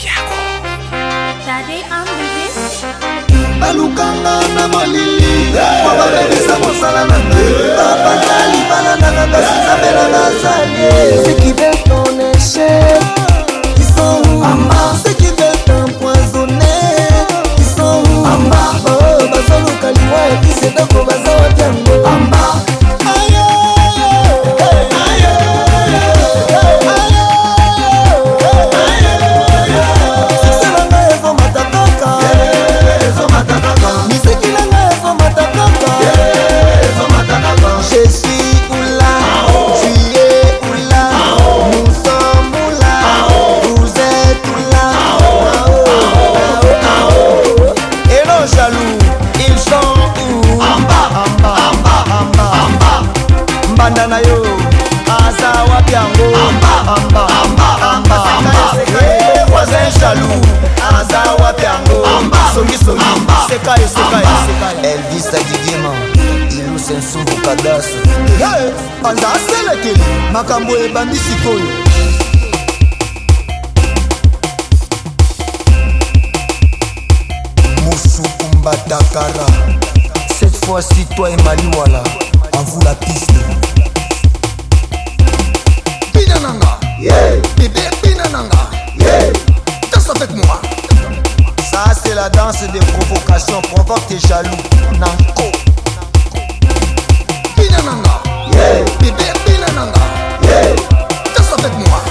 biako. Balukanga na malili po babebisa mosala na ngai bapanza libala na kaka sisabela nazalie libanda na yo aza wapi yangoazajalou aza wapi yango? Songisongi seka eselvis adidima ilus nsumbu kadaso anza aselekeli makambo ebandi sikoyo. Mosuku mbatakara cette fois-ci toi emaliwala la danse des provocations, provoque tes jaloux. Nanko. Pinananga, bébé Pinananga, danse avec moi?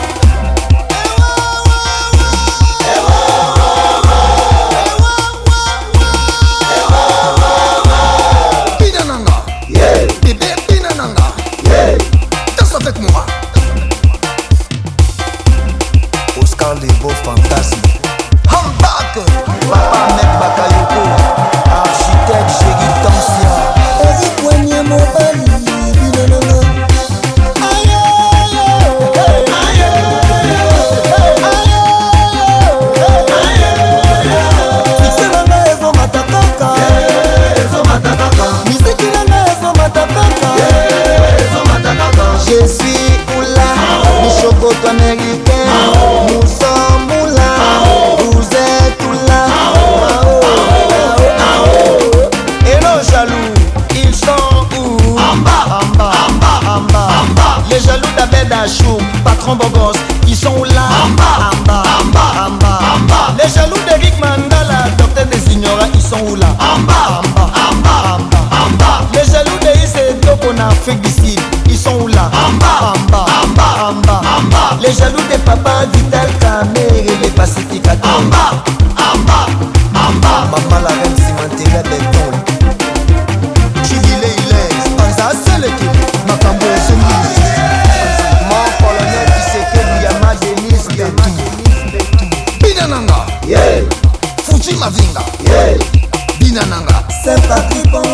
Avec moi? Oscar Lebo Fantasme. Hambak, Nous sommes oula, vous êtes oula Et nos jaloux, ils sont où Les jaloux d'Abed Achou, patron Bogos, ils sont où là Les jaloux d'Eric Mandala, docteur des ignorants, ils sont où là Les jaloux de Isse Toko en Afrique du Les jaloux des papas, Vital Kamer et les pacificateurs. En bas, en bas, en bas. Maman la reine cimentéria des tons. Chigile Iles, Panza Seleki, Makambo Soumi. Mon colonel Tiseke, Yama Denis Gatou. Binananga. Yeah. Fuji Mavinga. Yeah. Binananga. C'est parti pour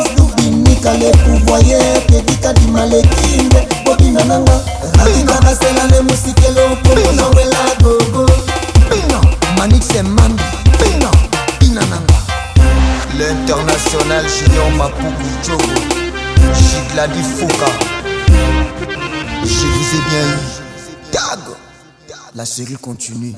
musikelo gogo binananga L'international Junior Mapuku Djogo. Chigladi Fouka. Je vous ai bien eu. Tag. La série continue.